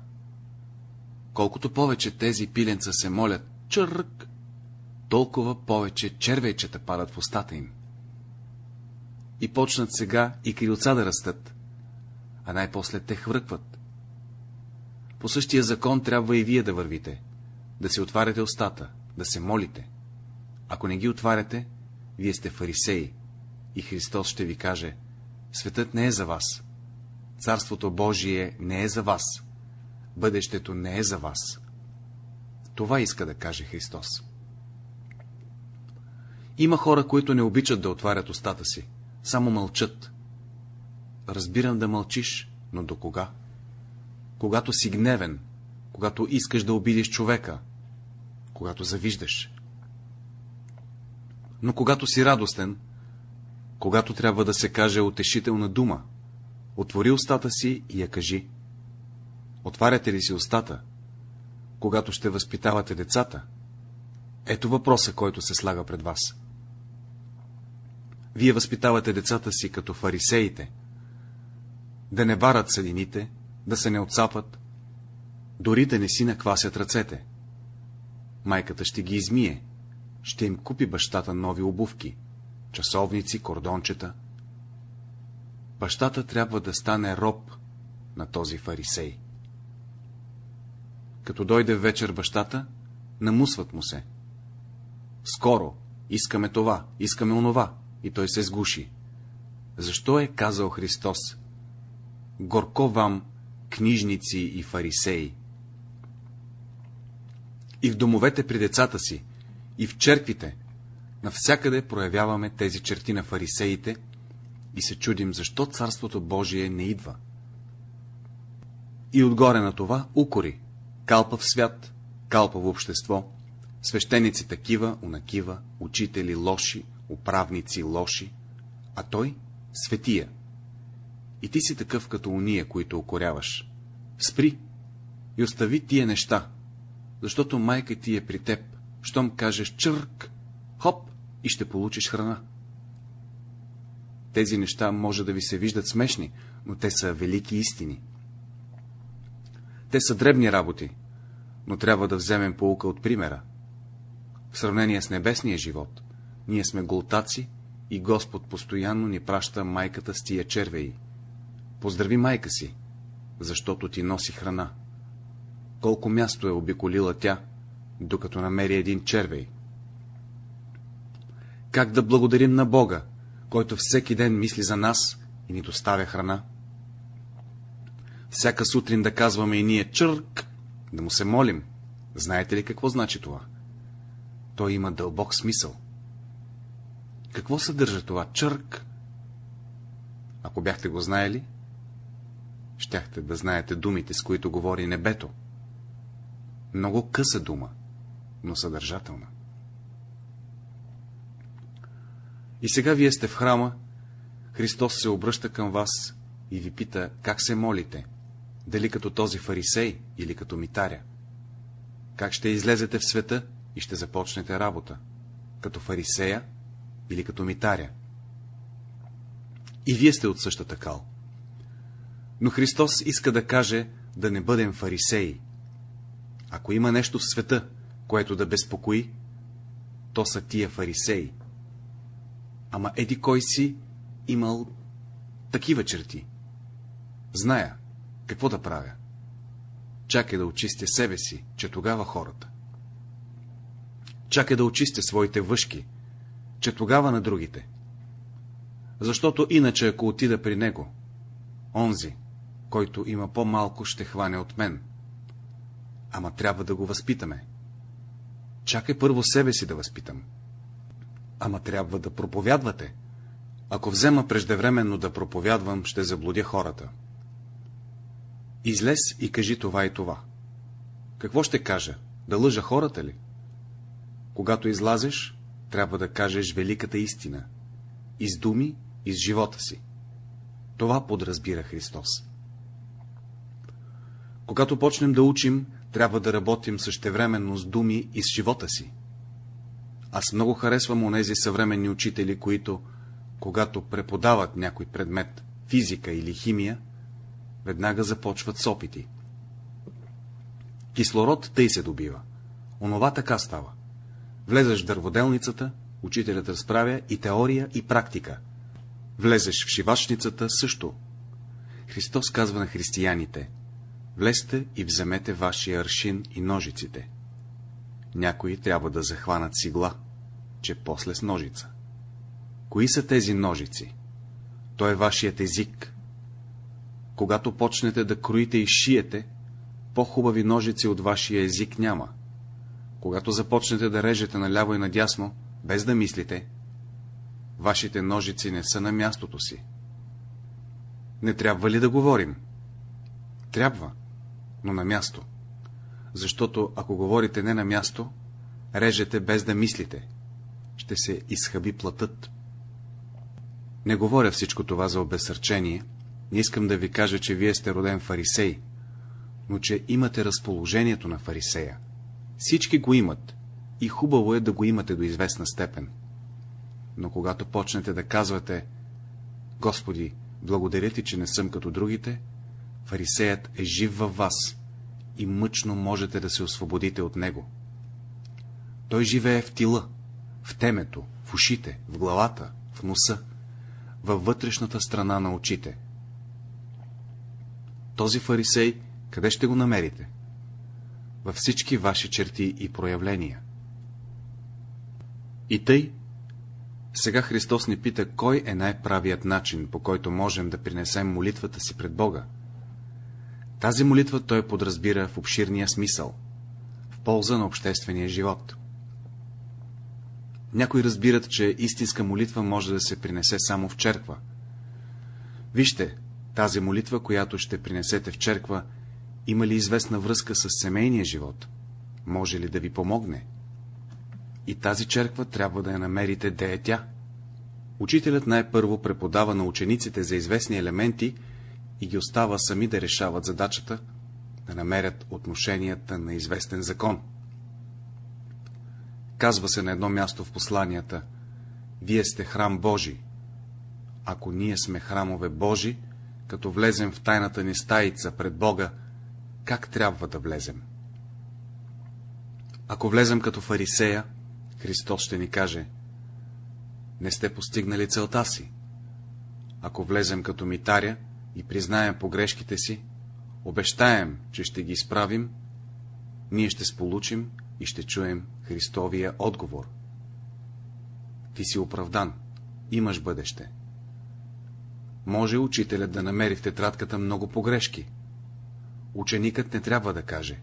Колкото повече тези пиленца се молят чърк, толкова повече червейчета падат в устата им и почнат сега и крилца да растат, а най-после те хвъркват. По същия закон трябва и вие да вървите, да си отваряте устата, да се молите. Ако не ги отваряте, вие сте фарисеи и Христос ще ви каже, светът не е за вас, Царството Божие не е за вас, бъдещето не е за вас. Това иска да каже Христос. Има хора, които не обичат да отварят устата си само мълчат. Разбирам да мълчиш, но до кога? Когато си гневен, когато искаш да обидиш човека, когато завиждаш. Но когато си радостен, когато трябва да се каже утешителна дума, отвори устата си и я кажи. Отваряте ли си устата, когато ще възпитавате децата? Ето въпроса, който се слага пред вас. Вие възпитавате децата си като фарисеите. Да не барат съдините, да се не отцапат, дори да не си наквасят ръцете. Майката ще ги измие, ще им купи бащата нови обувки, часовници, кордончета. Бащата трябва да стане роб на този фарисей. Като дойде вечер бащата, намусват му се. Скоро, искаме това, искаме онова и той се сгуши. Защо е казал Христос? Горко вам, книжници и фарисеи! И в домовете при децата си, и в черквите, навсякъде проявяваме тези черти на фарисеите и се чудим, защо Царството Божие не идва. И отгоре на това укори, калпа в свят, калпа в общество, свещеници такива, унакива, учители лоши, управници лоши, а той — светия. И ти си такъв като уния, които окоряваш. Спри и остави тия неща, защото майка ти е при теб, щом кажеш чърк, хоп, и ще получиш храна. Тези неща може да ви се виждат смешни, но те са велики истини. Те са дребни работи, но трябва да вземем поука от примера. В сравнение с небесния живот, ние сме голтаци и Господ постоянно ни праща майката с тия червеи. Поздрави майка си, защото ти носи храна. Колко място е обиколила тя, докато намери един червей. Как да благодарим на Бога, който всеки ден мисли за нас и ни доставя храна? Всяка сутрин да казваме и ние чърк, да му се молим. Знаете ли какво значи това? Той има дълбок смисъл. Какво съдържа това чърк? Ако бяхте го знаели, щяхте да знаете думите, с които говори небето. Много къса дума, но съдържателна. И сега вие сте в храма, Христос се обръща към вас и ви пита, как се молите, дали като този фарисей или като митаря. Как ще излезете в света и ще започнете работа, като фарисея или като митаря. И вие сте от същата кал. Но Христос иска да каже да не бъдем фарисеи. Ако има нещо в света, което да безпокои, то са тия фарисеи. Ама еди кой си имал такива черти. Зная, какво да правя. Чакай да очистя себе си, че тогава хората. Чакай да очистя своите въшки, че тогава на другите. Защото иначе, ако отида при него, онзи, който има по-малко, ще хване от мен. Ама трябва да го възпитаме. Чакай първо себе си да възпитам. Ама трябва да проповядвате. Ако взема преждевременно да проповядвам, ще заблудя хората. Излез и кажи това и това. Какво ще кажа? Да лъжа хората ли? Когато излазеш, трябва да кажеш великата истина. Из думи, из живота си. Това подразбира Христос. Когато почнем да учим, трябва да работим същевременно с думи и с живота си. Аз много харесвам онези съвременни учители, които, когато преподават някой предмет, физика или химия, веднага започват с опити. Кислород тъй се добива. Онова така става. Влезеш в дърводелницата, учителят разправя и теория, и практика. Влезеш в шивачницата също. Христос казва на християните, влезте и вземете вашия аршин и ножиците. Някои трябва да захванат сигла, че после с ножица. Кои са тези ножици? Той е вашият език, когато почнете да кроите и шиете, по-хубави ножици от вашия език няма. Когато започнете да режете наляво и надясно, без да мислите, вашите ножици не са на мястото си. Не трябва ли да говорим? Трябва, но на място. Защото ако говорите не на място, режете без да мислите. Ще се изхъби платът. Не говоря всичко това за обесърчение, не искам да ви кажа, че вие сте роден фарисей, но че имате разположението на фарисея. Всички го имат и хубаво е да го имате до известна степен. Но когато почнете да казвате, Господи, благодаря ти, че не съм като другите, фарисеят е жив във вас и мъчно можете да се освободите от него. Той живее в тила, в темето, в ушите, в главата, в носа, във вътрешната страна на очите. Този фарисей, къде ще го намерите? Във всички ваши черти и проявления. И тъй, сега Христос ни пита, кой е най-правият начин, по който можем да принесем молитвата си пред Бога. Тази молитва той подразбира в обширния смисъл, в полза на обществения живот. Някои разбират, че истинска молитва може да се принесе само в черква. Вижте, тази молитва, която ще принесете в черква, има ли известна връзка с семейния живот? Може ли да ви помогне? И тази черква трябва да я намерите де е тя. Учителят най-първо преподава на учениците за известни елементи и ги остава сами да решават задачата, да намерят отношенията на известен закон. Казва се на едно място в посланията. Вие сте храм Божий. Ако ние сме храмове Божи, като влезем в тайната ни стаица пред Бога, как трябва да влезем? Ако влезем като фарисея, Христос ще ни каже, не сте постигнали целта си. Ако влезем като митаря и признаем погрешките си, обещаем, че ще ги изправим, ние ще сполучим и ще чуем Христовия отговор. Ти си оправдан, имаш бъдеще. Може учителят да намери в тетрадката много погрешки. Ученикът не трябва да каже,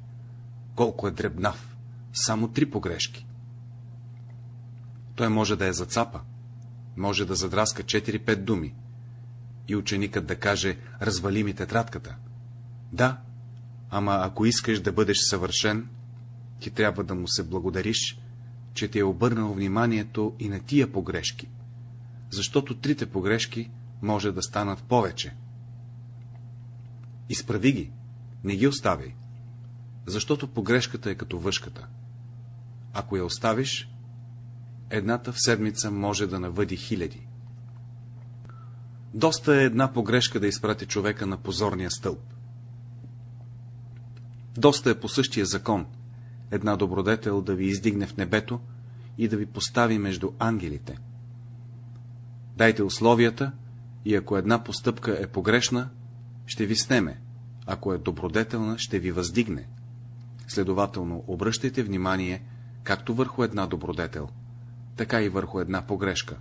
колко е дребнав, само три погрешки. Той може да е зацапа, може да задраска 4-5 думи. И ученикът да каже, развали ми тетрадката. Да, ама ако искаш да бъдеш съвършен, ти трябва да му се благодариш, че ти е обърнал вниманието и на тия погрешки, защото трите погрешки може да станат повече. Изправи ги, не ги оставяй, защото погрешката е като въшката. Ако я оставиш, едната в седмица може да навъди хиляди. Доста е една погрешка да изпрати човека на позорния стълб. Доста е по същия закон една добродетел да ви издигне в небето и да ви постави между ангелите. Дайте условията и ако една постъпка е погрешна, ще ви снеме, ако е добродетелна, ще ви въздигне. Следователно, обръщайте внимание както върху една добродетел, така и върху една погрешка.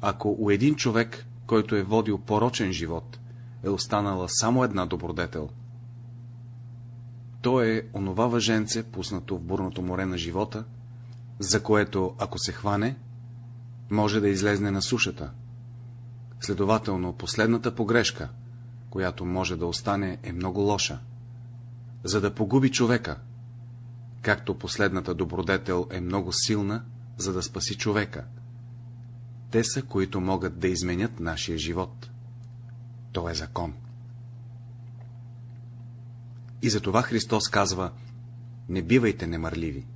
Ако у един човек, който е водил порочен живот, е останала само една добродетел, то е онова въженце, пуснато в бурното море на живота, за което, ако се хване, може да излезне на сушата. Следователно, последната погрешка, която може да остане, е много лоша. За да погуби човека, както последната добродетел е много силна, за да спаси човека. Те са, които могат да изменят нашия живот. То е закон. И затова Христос казва, не бивайте немърливи.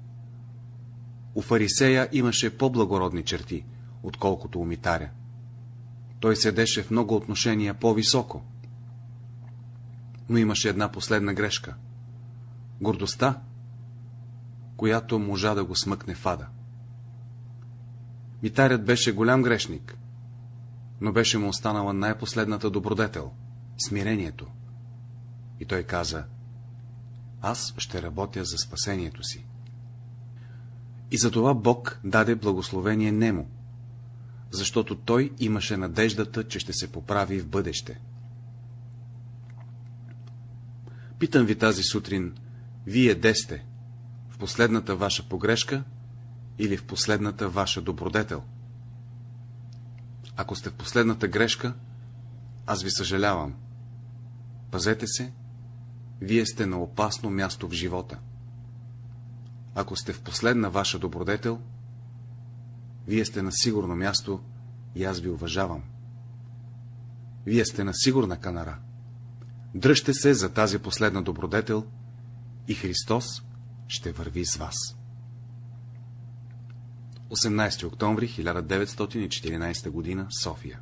У фарисея имаше по-благородни черти, отколкото у митаря. Той седеше в много отношения по-високо. Но имаше една последна грешка. Гордостта, която можа да го смъкне в ада. Митарят беше голям грешник, но беше му останала най-последната добродетел — смирението. И той каза, аз ще работя за спасението си. И затова Бог даде благословение Нему, защото той имаше надеждата, че ще се поправи в бъдеще. Питам ви тази сутрин, вие де сте, в последната ваша погрешка или в последната ваша добродетел? Ако сте в последната грешка, аз ви съжалявам. Пазете се вие сте на опасно място в живота. Ако сте в последна ваша добродетел, вие сте на сигурно място и аз ви уважавам. Вие сте на сигурна канара. Дръжте се за тази последна добродетел и Христос ще върви с вас. 18 октомври 1914 г. София